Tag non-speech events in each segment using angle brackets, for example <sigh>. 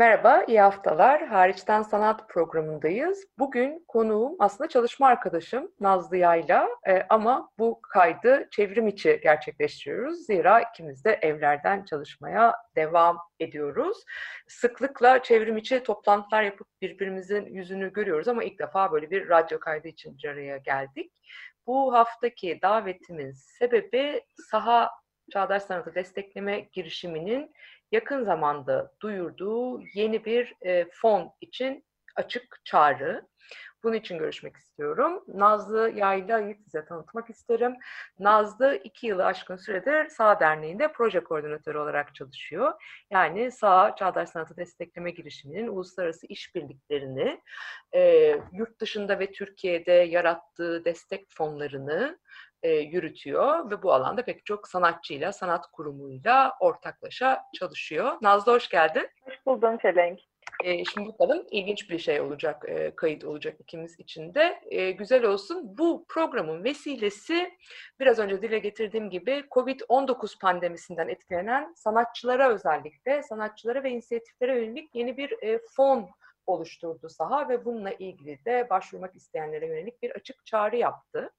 Merhaba, iyi haftalar. Hariçten Sanat programındayız. Bugün konuğum aslında çalışma arkadaşım Nazlı Yayla Ee, ama bu kaydı çevrim içi gerçekleştiriyoruz. Zira ikimiz de evlerden çalışmaya devam ediyoruz. Sıklıkla çevrim içi toplantılar yapıp birbirimizin yüzünü görüyoruz ama ilk defa böyle bir radyo kaydı için bir araya geldik. Bu haftaki davetimin sebebi saha Çağdaş Sanatı Destekleme girişiminin yakın zamanda duyurduğu yeni bir e, fon için açık çağrı. Bunun için görüşmek istiyorum. Nazlı Yayla'yı size tanıtmak isterim. Nazlı iki yılı aşkın süredir Sağ Derneği'nde proje koordinatörü olarak çalışıyor. Yani Sağ Çağdaş Sanatı Destekleme girişiminin uluslararası işbirliklerini e, yurt dışında ve Türkiye'de yarattığı destek fonlarını e, yürütüyor ve bu alanda pek çok sanatçıyla, sanat kurumuyla ortaklaşa çalışıyor. Nazlı hoş geldin. Hoş buldum Çelenk. E, şimdi bakalım ilginç bir şey olacak, e, kayıt olacak ikimiz için de. E, güzel olsun. Bu programın vesilesi biraz önce dile getirdiğim gibi COVID-19 pandemisinden etkilenen sanatçılara özellikle, sanatçılara ve inisiyatiflere yönelik yeni bir e, fon oluşturdu saha ve bununla ilgili de başvurmak isteyenlere yönelik bir açık çağrı yaptı.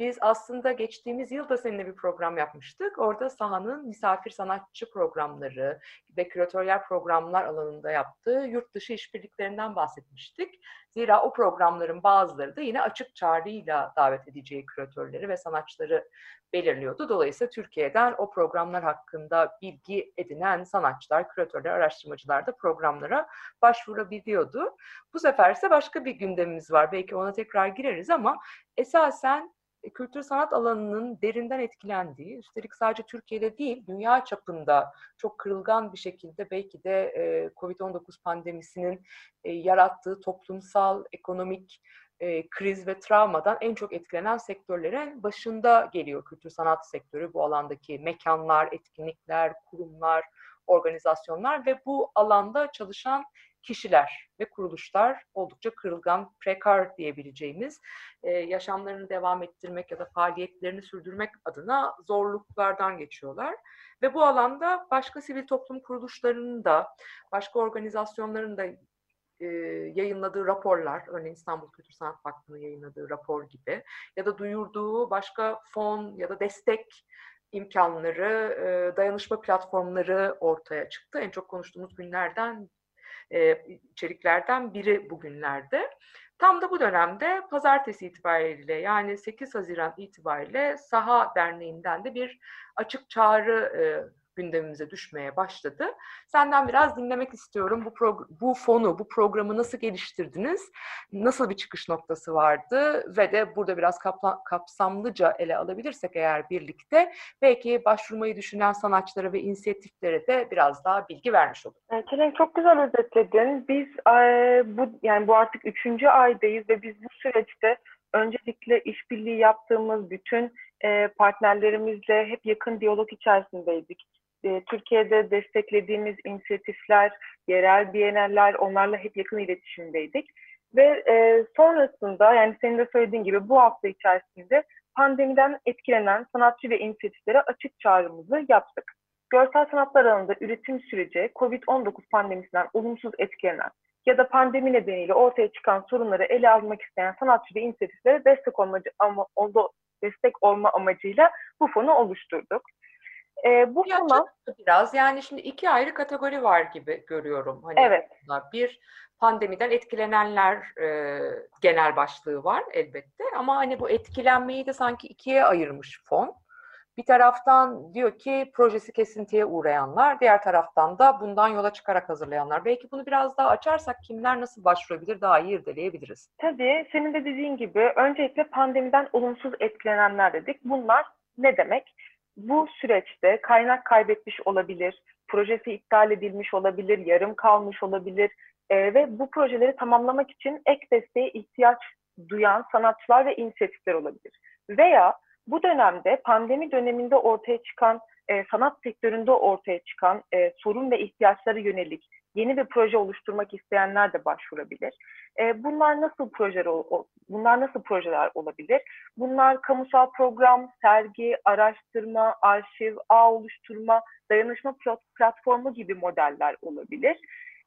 Biz aslında geçtiğimiz yıl da seninle bir program yapmıştık. Orada sahanın misafir sanatçı programları ve küratöryel programlar alanında yaptığı yurt dışı işbirliklerinden bahsetmiştik. Zira o programların bazıları da yine açık çağrıyla davet edeceği küratörleri ve sanatçıları belirliyordu. Dolayısıyla Türkiye'den o programlar hakkında bilgi edinen sanatçılar, küratörler, araştırmacılar da programlara başvurabiliyordu. Bu sefer ise başka bir gündemimiz var. Belki ona tekrar gireriz ama esasen kültür sanat alanının derinden etkilendiği, üstelik sadece Türkiye'de değil, dünya çapında çok kırılgan bir şekilde belki de e, COVID-19 pandemisinin e, yarattığı toplumsal, ekonomik e, kriz ve travmadan en çok etkilenen sektörlerin başında geliyor kültür sanat sektörü. Bu alandaki mekanlar, etkinlikler, kurumlar, organizasyonlar ve bu alanda çalışan kişiler ve kuruluşlar oldukça kırılgan, prekar diyebileceğimiz e, yaşamlarını devam ettirmek ya da faaliyetlerini sürdürmek adına zorluklardan geçiyorlar. Ve bu alanda başka sivil toplum kuruluşlarının da, başka organizasyonların da e, yayınladığı raporlar, örneğin İstanbul Kültür Sanat Vakfı'nın yayınladığı rapor gibi ya da duyurduğu başka fon ya da destek imkanları, e, dayanışma platformları ortaya çıktı. En çok konuştuğumuz günlerden e, içeriklerden biri bugünlerde. Tam da bu dönemde pazartesi itibariyle yani 8 Haziran itibariyle Saha Derneği'nden de bir açık çağrı e, gündemimize düşmeye başladı. Senden biraz dinlemek istiyorum. Bu bu fonu, bu programı nasıl geliştirdiniz? Nasıl bir çıkış noktası vardı? Ve de burada biraz kapsamlıca ele alabilirsek eğer birlikte belki başvurmayı düşünen sanatçılara ve inisiyatiflere de biraz daha bilgi vermiş olur. Çelen çok güzel özetledin. Biz e, bu yani bu artık üçüncü aydayız ve biz bu süreçte öncelikle işbirliği yaptığımız bütün e, partnerlerimizle hep yakın diyalog içerisindeydik. E, Türkiye'de desteklediğimiz inisiyatifler, yerel biyeneller onlarla hep yakın iletişimdeydik. Ve e, sonrasında yani senin de söylediğin gibi bu hafta içerisinde pandemiden etkilenen sanatçı ve inisiyatiflere açık çağrımızı yaptık. Görsel sanatlar alanında üretim süreci COVID-19 pandemisinden olumsuz etkilenen ya da pandemi nedeniyle ortaya çıkan sorunları ele almak isteyen sanatçı ve inisiyatiflere destek olmacı ama destek olma amacıyla bu fonu oluşturduk. E, bu fona biraz yani şimdi iki ayrı kategori var gibi görüyorum. Hani evet. Bir pandemiden etkilenenler e, genel başlığı var elbette ama hani bu etkilenmeyi de sanki ikiye ayırmış fon. Bir taraftan diyor ki projesi kesintiye uğrayanlar, diğer taraftan da bundan yola çıkarak hazırlayanlar. Belki bunu biraz daha açarsak kimler nasıl başvurabilir daha iyi irdeleyebiliriz. Tabii senin de dediğin gibi öncelikle pandemiden olumsuz etkilenenler dedik. Bunlar ne demek? Bu süreçte kaynak kaybetmiş olabilir, projesi iptal edilmiş olabilir, yarım kalmış olabilir e, ve bu projeleri tamamlamak için ek desteğe ihtiyaç duyan sanatçılar ve inisiyatifler olabilir. Veya bu dönemde pandemi döneminde ortaya çıkan e, sanat sektöründe ortaya çıkan e, sorun ve ihtiyaçlara yönelik yeni bir proje oluşturmak isteyenler de başvurabilir. E, bunlar nasıl projeler bunlar nasıl projeler olabilir? Bunlar kamusal program, sergi, araştırma, arşiv, ağ oluşturma, dayanışma platformu gibi modeller olabilir.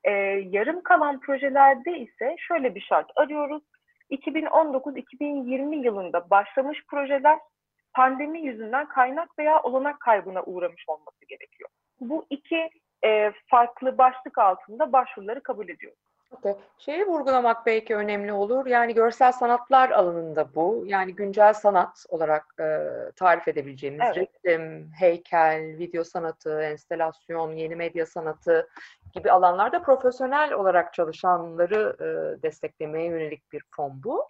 E, yarım kalan projelerde ise şöyle bir şart arıyoruz. 2019-2020 yılında başlamış projeler pandemi yüzünden kaynak veya olanak kaybına uğramış olması gerekiyor. Bu iki e, farklı başlık altında başvuruları kabul ediyoruz. Okay. Şeyi vurgulamak belki önemli olur. Yani görsel sanatlar alanında bu. Yani güncel sanat olarak e, tarif edebileceğimiz evet. resim, heykel, video sanatı, enstelasyon, yeni medya sanatı gibi alanlarda profesyonel olarak çalışanları e, desteklemeye yönelik bir fon bu.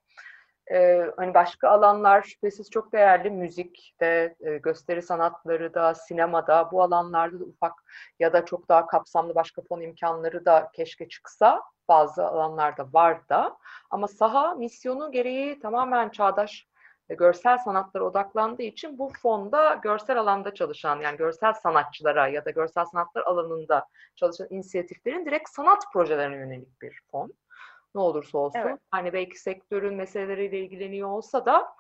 Ee, hani başka alanlar şüphesiz çok değerli. Müzikte, e, gösteri sanatları da, sinemada bu alanlarda da ufak ya da çok daha kapsamlı başka fon imkanları da keşke çıksa. Bazı alanlarda var da. Ama saha misyonu gereği tamamen çağdaş e, görsel sanatlara odaklandığı için bu fonda görsel alanda çalışan yani görsel sanatçılara ya da görsel sanatlar alanında çalışan inisiyatiflerin direkt sanat projelerine yönelik bir fon ne olursa olsun. Evet. Hani belki sektörün meseleleriyle ilgileniyor olsa da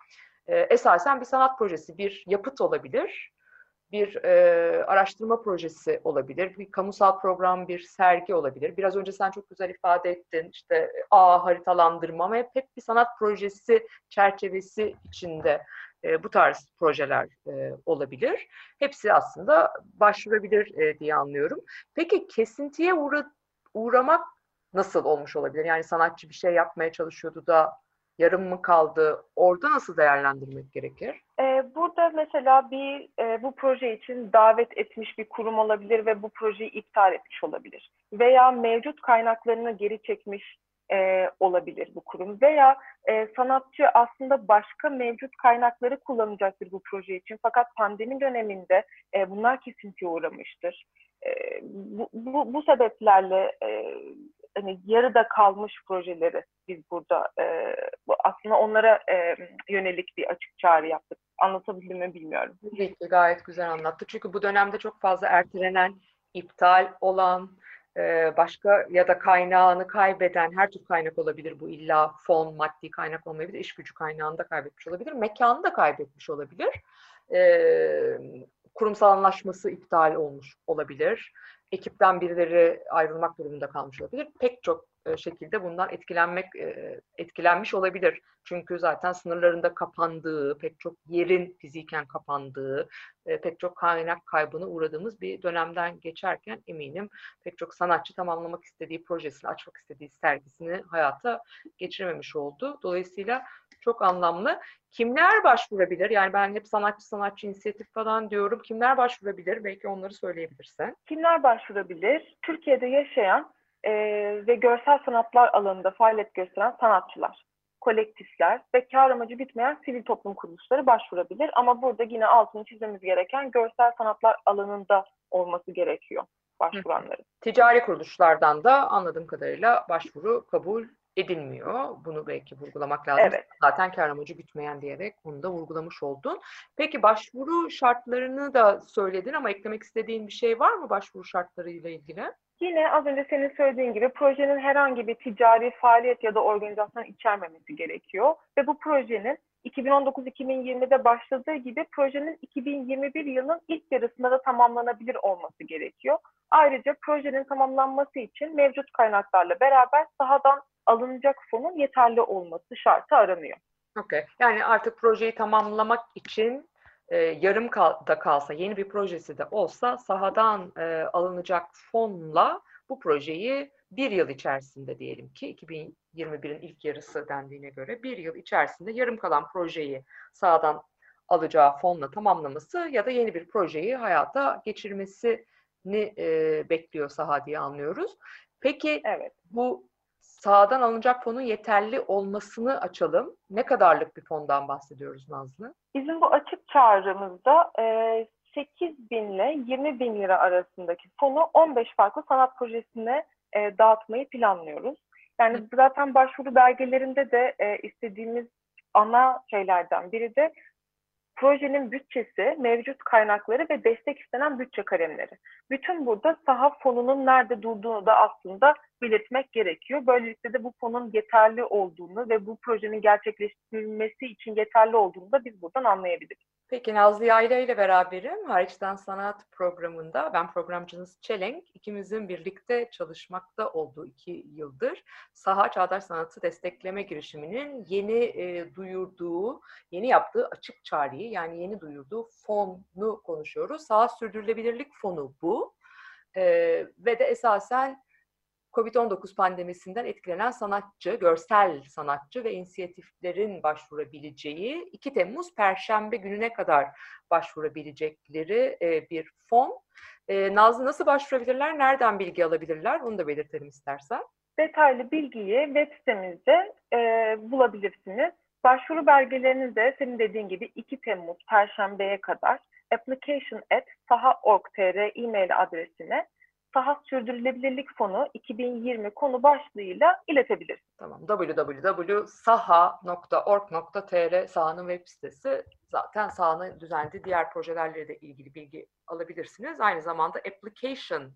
e, esasen bir sanat projesi, bir yapıt olabilir. Bir e, araştırma projesi olabilir, bir kamusal program, bir sergi olabilir. Biraz önce sen çok güzel ifade ettin, işte ağ haritalandırma ama hep, hep bir sanat projesi çerçevesi içinde e, bu tarz projeler e, olabilir. Hepsi aslında başvurabilir e, diye anlıyorum. Peki kesintiye uğra uğramak nasıl olmuş olabilir? Yani sanatçı bir şey yapmaya çalışıyordu da yarım mı kaldı? Orada nasıl değerlendirmek gerekir? Ee, burada mesela bir e, bu proje için davet etmiş bir kurum olabilir ve bu projeyi iptal etmiş olabilir. Veya mevcut kaynaklarını geri çekmiş e, olabilir bu kurum. Veya e, sanatçı aslında başka mevcut kaynakları kullanacaktır bu proje için. Fakat pandemi döneminde e, bunlar kesintiye uğramıştır. E, bu, bu, bu sebeplerle e, hani yarıda kalmış projeleri biz burada e, aslında onlara e, yönelik bir açık çağrı yaptık. Anlatabildim mi bilmiyorum. Tabii gayet güzel anlattı. Çünkü bu dönemde çok fazla ertelenen, iptal olan, e, başka ya da kaynağını kaybeden her tür kaynak olabilir bu illa fon, maddi kaynak olmayabilir, iş gücü kaynağını da kaybetmiş olabilir, mekanı da kaybetmiş olabilir. E, kurumsal anlaşması iptal olmuş olabilir ekipten birileri ayrılmak durumunda kalmış olabilir. Pek çok e, şekilde bundan etkilenmek e, etkilenmiş olabilir. Çünkü zaten sınırlarında kapandığı, pek çok yerin fiziken kapandığı, e, pek çok kaynak kaybına uğradığımız bir dönemden geçerken eminim pek çok sanatçı tamamlamak istediği projesini, açmak istediği sergisini hayata geçirememiş oldu. Dolayısıyla çok anlamlı. Kimler başvurabilir? Yani ben hep sanatçı sanatçı inisiyatif falan diyorum. Kimler başvurabilir? Belki onları söyleyebilirsen. Kimler başvurabilir? Türkiye'de yaşayan e, ve görsel sanatlar alanında faaliyet gösteren sanatçılar, kolektifler ve kar amacı bitmeyen sivil toplum kuruluşları başvurabilir. Ama burada yine altını çizmemiz gereken görsel sanatlar alanında olması gerekiyor başvuranların. Ticari kuruluşlardan da anladığım kadarıyla başvuru kabul edilmiyor. Bunu belki vurgulamak lazım. Evet. Zaten kar amacı bitmeyen diyerek bunu da vurgulamış oldun. Peki başvuru şartlarını da söyledin ama eklemek istediğin bir şey var mı başvuru şartlarıyla ilgili? Yine az önce senin söylediğin gibi projenin herhangi bir ticari faaliyet ya da organizasyon içermemesi gerekiyor. Ve bu projenin 2019-2020'de başladığı gibi projenin 2021 yılının ilk yarısında da tamamlanabilir olması gerekiyor. Ayrıca projenin tamamlanması için mevcut kaynaklarla beraber sahadan alınacak fonun yeterli olması şartı aranıyor. Okay. Yani artık projeyi tamamlamak için e, yarım da kalsa, yeni bir projesi de olsa sahadan e, alınacak fonla bu projeyi bir yıl içerisinde diyelim ki 2021'in ilk yarısı dendiğine göre bir yıl içerisinde yarım kalan projeyi sahadan alacağı fonla tamamlaması ya da yeni bir projeyi hayata geçirmesini e, bekliyor saha diye anlıyoruz. Peki Evet. bu sahadan alınacak fonun yeterli olmasını açalım. Ne kadarlık bir fondan bahsediyoruz Nazlı? Bizim bu açık çağrımızda e, 8 bin ile 20 bin lira arasındaki fonu 15 farklı sanat projesine e, dağıtmayı planlıyoruz. Yani zaten başvuru belgelerinde de e, istediğimiz ana şeylerden biri de projenin bütçesi, mevcut kaynakları ve destek istenen bütçe kalemleri. Bütün burada saha fonunun nerede durduğunu da aslında belirtmek gerekiyor. Böylelikle de bu fonun yeterli olduğunu ve bu projenin gerçekleştirilmesi için yeterli olduğunu da biz buradan anlayabiliriz. Peki Nazlı Yayla ile beraberim. Hariçten Sanat programında ben programcınız Çelenk. ikimizin birlikte çalışmakta olduğu iki yıldır Saha Çağdaş Sanatı Destekleme Girişimi'nin yeni e, duyurduğu, yeni yaptığı açık çağrıyı yani yeni duyurduğu fonu konuşuyoruz. Saha Sürdürülebilirlik Fonu bu. E, ve de esasen Covid-19 pandemisinden etkilenen sanatçı, görsel sanatçı ve inisiyatiflerin başvurabileceği 2 Temmuz Perşembe gününe kadar başvurabilecekleri e, bir fon. E, Nazlı nasıl başvurabilirler, nereden bilgi alabilirler onu da belirtelim istersen. Detaylı bilgiyi web sitemizde e, bulabilirsiniz. Başvuru belgelerini de senin dediğin gibi 2 Temmuz Perşembe'ye kadar application at saha.org.tr e-mail adresine Saha Sürdürülebilirlik Fonu 2020 konu başlığıyla iletebilirsiniz. Tamam. www.saha.org.tr sahanın web sitesi. Zaten sahanın düzenlediği diğer projelerle de ilgili bilgi alabilirsiniz. Aynı zamanda application at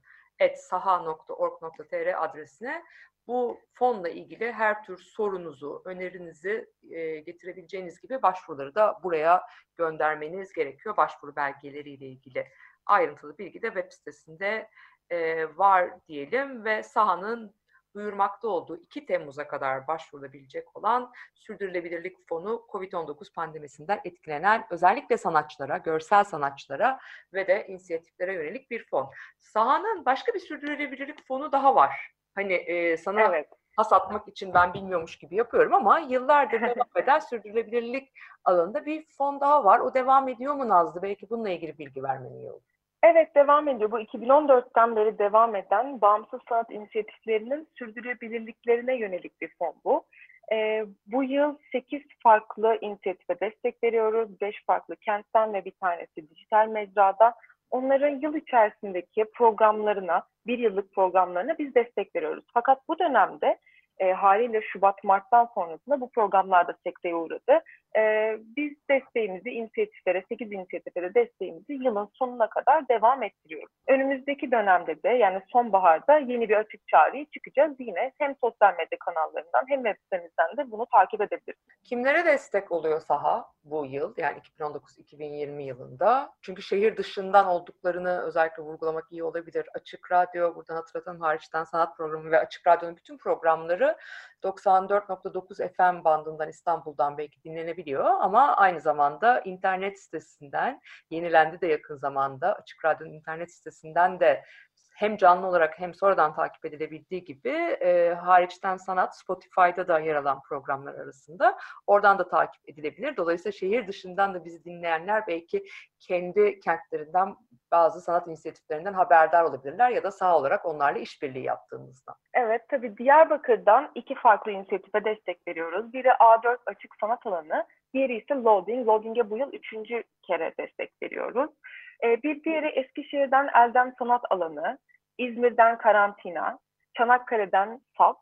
saha.org.tr adresine bu fonla ilgili her tür sorunuzu, önerinizi e, getirebileceğiniz gibi başvuruları da buraya göndermeniz gerekiyor. Başvuru belgeleriyle ilgili ayrıntılı bilgi de web sitesinde e, var diyelim ve sahanın duyurmakta olduğu 2 Temmuz'a kadar başvurulabilecek olan Sürdürülebilirlik Fonu COVID-19 pandemisinden etkilenen özellikle sanatçılara, görsel sanatçılara ve de inisiyatiflere yönelik bir fon. Sahanın başka bir sürdürülebilirlik fonu daha var. Hani e, sana Evet. has atmak için ben bilmiyormuş gibi yapıyorum ama yıllardır devam <laughs> eden sürdürülebilirlik alanında bir fon daha var. O devam ediyor mu Nazlı? Belki bununla ilgili bilgi vermen iyi olur. Evet devam ediyor. Bu 2014'ten beri devam eden bağımsız sanat inisiyatiflerinin sürdürülebilirliklerine yönelik bir fon bu. Ee, bu yıl 8 farklı inisiyatife destek veriyoruz. 5 farklı kentten ve bir tanesi dijital mecrada. Onların yıl içerisindeki programlarına, bir yıllık programlarına biz destek veriyoruz. Fakat bu dönemde e, haliyle Şubat-Mart'tan sonrasında bu programlar da sekteye uğradı. E, biz desteğimizi inisiyatiflere, 8 inisiyatife de desteğimizi yılın sonuna kadar devam ettiriyoruz. Önümüzdeki dönemde de yani sonbaharda yeni bir açık çağrıyı çıkacağız. Yine hem sosyal medya kanallarından hem web sitemizden de bunu takip edebilirsiniz. Kimlere destek oluyor saha bu yıl yani 2019-2020 yılında? Çünkü şehir dışından olduklarını özellikle vurgulamak iyi olabilir. Açık Radyo, buradan hatırlatalım hariçten sanat programı ve Açık Radyo'nun bütün programları 94.9 FM bandından İstanbul'dan belki dinlenebiliyor ama aynı zamanda internet sitesinden yenilendi de yakın zamanda Açık Radyo'nun internet sitesinden de hem canlı olarak hem sonradan takip edilebildiği gibi e, hariçten sanat Spotify'da da yer alan programlar arasında oradan da takip edilebilir. Dolayısıyla şehir dışından da bizi dinleyenler belki kendi kentlerinden bazı sanat inisiyatiflerinden haberdar olabilirler ya da sağ olarak onlarla işbirliği yaptığımızdan. Evet tabii Diyarbakır'dan iki farklı inisiyatife destek veriyoruz. Biri A4 Açık Sanat Alanı, diğeri ise Loading. Loading'e bu yıl üçüncü kere destek veriyoruz. Ee, bir diğeri Eskişehir'den Eldem Sanat Alanı, İzmir'den Karantina, Çanakkale'den SAP,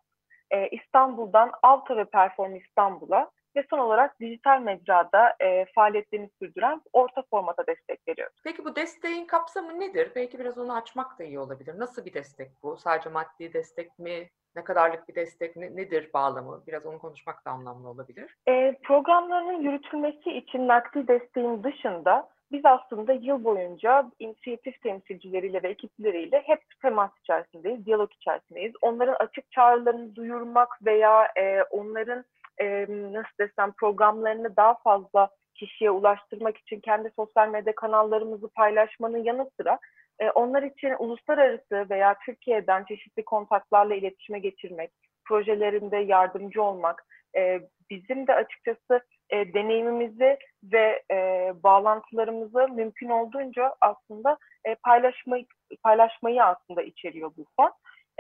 e, İstanbul'dan Avta ve Perform İstanbul'a ve son olarak dijital mecrada e, faaliyetlerini sürdüren orta formata destek veriyoruz. Peki bu desteğin kapsamı nedir? Belki biraz onu açmak da iyi olabilir. Nasıl bir destek bu? Sadece maddi destek mi? Ne kadarlık bir destek? Ne, nedir bağlamı? Biraz onu konuşmak da anlamlı olabilir. E, programların yürütülmesi için nakdi desteğin dışında biz aslında yıl boyunca inisiyatif temsilcileriyle ve ekipleriyle hep temas içerisindeyiz, diyalog içerisindeyiz. Onların açık çağrılarını duyurmak veya e, onların e, nasıl desem programlarını daha fazla kişiye ulaştırmak için kendi sosyal medya kanallarımızı paylaşmanın yanı sıra e, onlar için uluslararası veya Türkiye'den çeşitli kontaklarla iletişime geçirmek, projelerinde yardımcı olmak, e, bizim de açıkçası e, deneyimimizi ve e, bağlantılarımızı mümkün olduğunca aslında e, paylaşmayı paylaşmayı aslında içeriyor bu fon.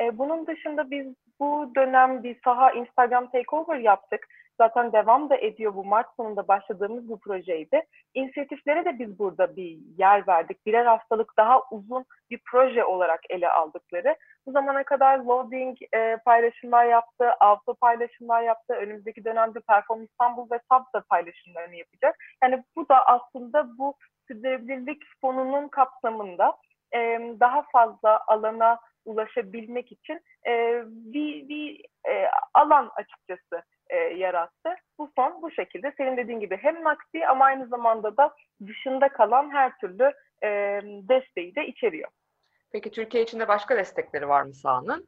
E, bunun dışında biz bu dönem bir saha Instagram takeover yaptık. Zaten devam da ediyor bu Mart sonunda başladığımız bu projeydi. İnisiyatiflere de biz burada bir yer verdik. Birer haftalık daha uzun bir proje olarak ele aldıkları. Bu zamana kadar loading e, paylaşımlar yaptı, auto paylaşımlar yaptı. Önümüzdeki dönemde Perform İstanbul ve SAB da paylaşımlarını yapacak. Yani bu da aslında bu sürdürülebilirlik fonunun kapsamında e, daha fazla alana ulaşabilmek için e, bir, bir e, alan açıkçası e, yarattı. Bu fon bu şekilde senin dediğin gibi hem nakdi ama aynı zamanda da dışında kalan her türlü e, desteği de içeriyor. Peki Türkiye içinde başka destekleri var mı sahanın?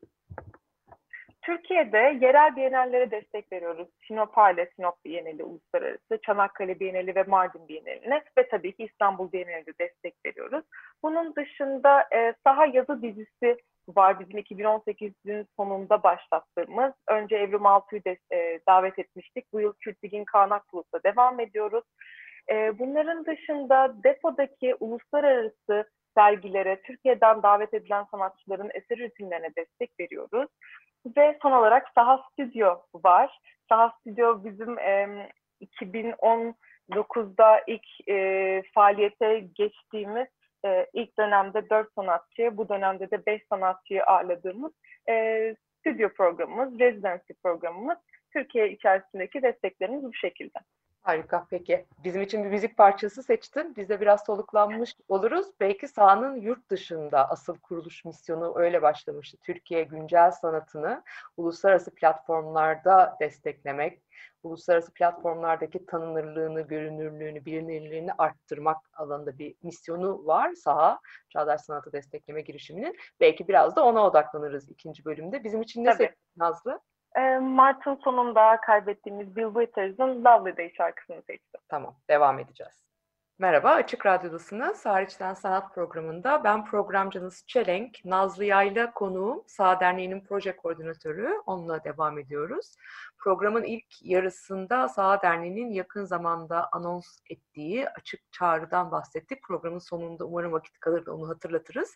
Türkiye'de yerel bienallere destek veriyoruz. Sinopale, Sinop Bienali Uluslararası, Çanakkale Bienali ve Mardin Bienali'ne ve tabii ki İstanbul Bienali'ne destek veriyoruz. Bunun dışında e, saha yazı dizisi var bizim 2018'in sonunda başlattığımız. Önce Evrim Altu'yu de, e, davet etmiştik. Bu yıl Kültigin Kağnak Plus'ta devam ediyoruz. E, bunların dışında depodaki uluslararası sergilere, Türkiye'den davet edilen sanatçıların eser üretimlerine destek veriyoruz. Ve son olarak Saha Stüdyo var. Saha Stüdyo bizim e, 2019'da ilk e, faaliyete geçtiğimiz e, ilk dönemde 4 sanatçı, bu dönemde de 5 sanatçıyı ağırladığımız e, stüdyo programımız, residency programımız. Türkiye içerisindeki desteklerimiz bu şekilde. Harika peki. Bizim için bir müzik parçası seçtin. Biz de biraz soluklanmış oluruz. Belki sahanın yurt dışında asıl kuruluş misyonu öyle başlamıştı. Türkiye güncel sanatını uluslararası platformlarda desteklemek, uluslararası platformlardaki tanınırlığını, görünürlüğünü, bilinirliğini arttırmak alanında bir misyonu var saha, Çağdaş Sanatı Destekleme girişiminin. Belki biraz da ona odaklanırız ikinci bölümde. Bizim için ne seçtin Nazlı? E, Mart'ın sonunda kaybettiğimiz Bill Withers'ın Lovely Day şarkısını seçtim. Tamam, devam edeceğiz. Merhaba, Açık Radyo'dasınız. Hariçten Sanat programında ben programcınız Çelenk, Nazlı Yayla konuğum, Sağ Derneği'nin proje koordinatörü. Onunla devam ediyoruz. Programın ilk yarısında Sağ Derneği'nin yakın zamanda anons ettiği açık çağrıdan bahsettik. Programın sonunda umarım vakit kalır da onu hatırlatırız.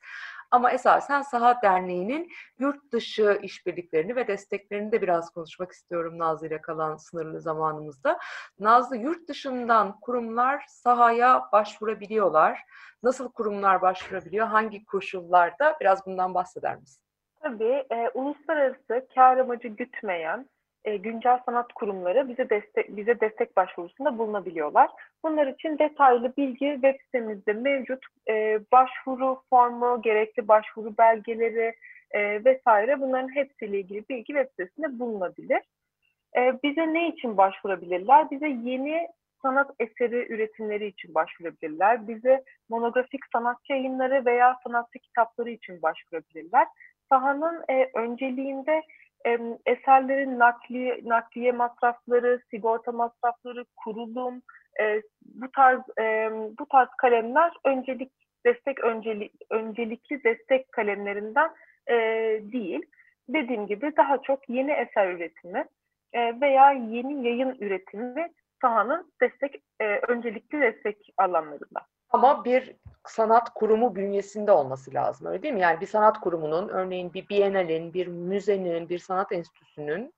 Ama esasen Saha Derneği'nin yurt dışı işbirliklerini ve desteklerini de biraz konuşmak istiyorum Nazlı ile kalan sınırlı zamanımızda. Nazlı yurt dışından kurumlar sahaya başvurabiliyorlar. Nasıl kurumlar başvurabiliyor? Hangi koşullarda? Biraz bundan bahseder misin? Tabii e, uluslararası kar amacı gütmeyen e, güncel sanat kurumları bize destek bize destek başvurusunda bulunabiliyorlar. Bunlar için detaylı bilgi web sitemizde mevcut. E, başvuru formu, gerekli başvuru belgeleri e, vesaire bunların hepsiyle ilgili bilgi web sitesinde bulunabilir. E, bize ne için başvurabilirler? Bize yeni sanat eseri üretimleri için başvurabilirler. Bize monografik sanatçı yayınları veya sanatçı kitapları için başvurabilirler. Sahanın e, önceliğinde eserlerin nakli, nakliye masrafları, sigorta masrafları, kurulum, e, bu tarz bu tarz kalemler öncelik destek öncelik, öncelikli destek kalemlerinden e, değil. Dediğim gibi daha çok yeni eser üretimi e, veya yeni yayın üretimi sahanın destek öncelikli destek alanlarında. Ama bir sanat kurumu bünyesinde olması lazım öyle değil mi? Yani bir sanat kurumunun örneğin bir Biennale'nin, bir müzenin, bir sanat enstitüsünün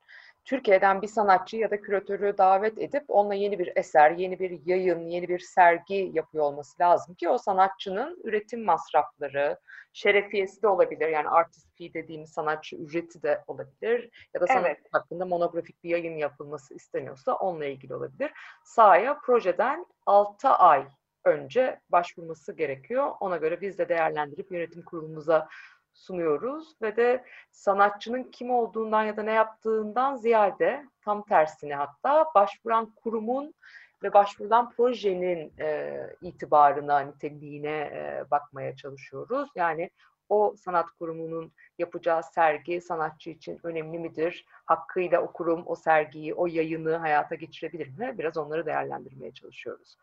Türkiye'den bir sanatçı ya da küratörü davet edip onunla yeni bir eser, yeni bir yayın, yeni bir sergi yapıyor olması lazım ki o sanatçının üretim masrafları, şerefiyesi de olabilir. Yani artist fee dediğimiz sanatçı ücreti de olabilir. Ya da sanat Evet. hakkında monografik bir yayın yapılması isteniyorsa onunla ilgili olabilir. Sahaya projeden 6 ay önce başvurması gerekiyor. Ona göre biz de değerlendirip yönetim kurulumuza sunuyoruz ve de sanatçının kim olduğundan ya da ne yaptığından ziyade tam tersine hatta başvuran kurumun ve başvurulan projenin e, itibarına, niteliğine e, bakmaya çalışıyoruz. Yani o sanat kurumunun yapacağı sergi sanatçı için önemli midir? Hakkıyla o kurum o sergiyi, o yayını hayata geçirebilir mi? Biraz onları değerlendirmeye çalışıyoruz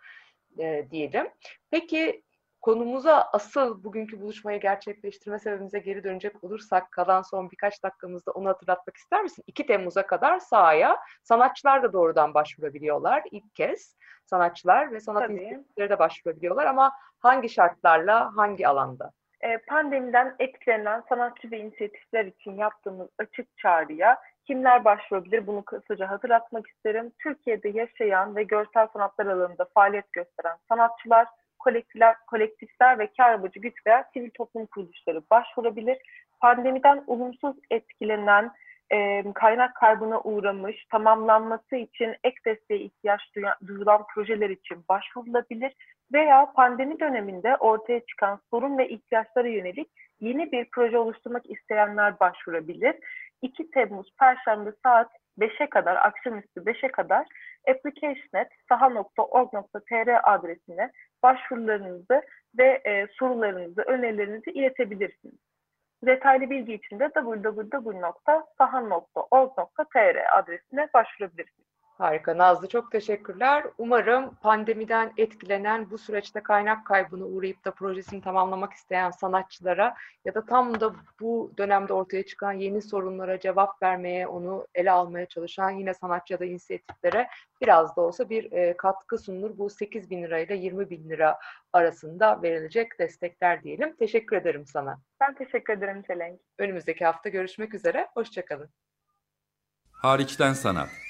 e, diyelim. Peki konumuza asıl bugünkü buluşmayı gerçekleştirme sebebimize geri dönecek olursak kalan son birkaç dakikamızda onu hatırlatmak ister misin? 2 Temmuz'a kadar sahaya sanatçılar da doğrudan başvurabiliyorlar ilk kez. Sanatçılar ve sanat inisiyatifleri de başvurabiliyorlar ama hangi şartlarla, hangi alanda? E, pandemiden etkilenen sanatçı ve inisiyatifler için yaptığımız açık çağrıya kimler başvurabilir bunu kısaca hatırlatmak isterim. Türkiye'de yaşayan ve görsel sanatlar alanında faaliyet gösteren sanatçılar, kolektifler, kolektifler ve kar amacı güç veya sivil toplum kuruluşları başvurabilir. Pandemiden olumsuz etkilenen, e, kaynak kaybına uğramış, tamamlanması için ek desteğe ihtiyaç duyulan projeler için başvurulabilir veya pandemi döneminde ortaya çıkan sorun ve ihtiyaçlara yönelik yeni bir proje oluşturmak isteyenler başvurabilir. 2 Temmuz Perşembe saat 5'e kadar, akşamüstü 5'e kadar application.saha.org.tr adresine başvurularınızı ve e, sorularınızı, önerilerinizi iletebilirsiniz. Detaylı bilgi için de www.saha.org.tr adresine başvurabilirsiniz. Harika Nazlı çok teşekkürler. Umarım pandemiden etkilenen bu süreçte kaynak kaybına uğrayıp da projesini tamamlamak isteyen sanatçılara ya da tam da bu dönemde ortaya çıkan yeni sorunlara cevap vermeye, onu ele almaya çalışan yine sanatçı ya da inisiyatiflere biraz da olsa bir e, katkı sunulur. Bu 8 bin lirayla 20 bin lira arasında verilecek destekler diyelim. Teşekkür ederim sana. Ben teşekkür ederim Çelenk. Önümüzdeki hafta görüşmek üzere. Hoşçakalın. Hariçten sanat.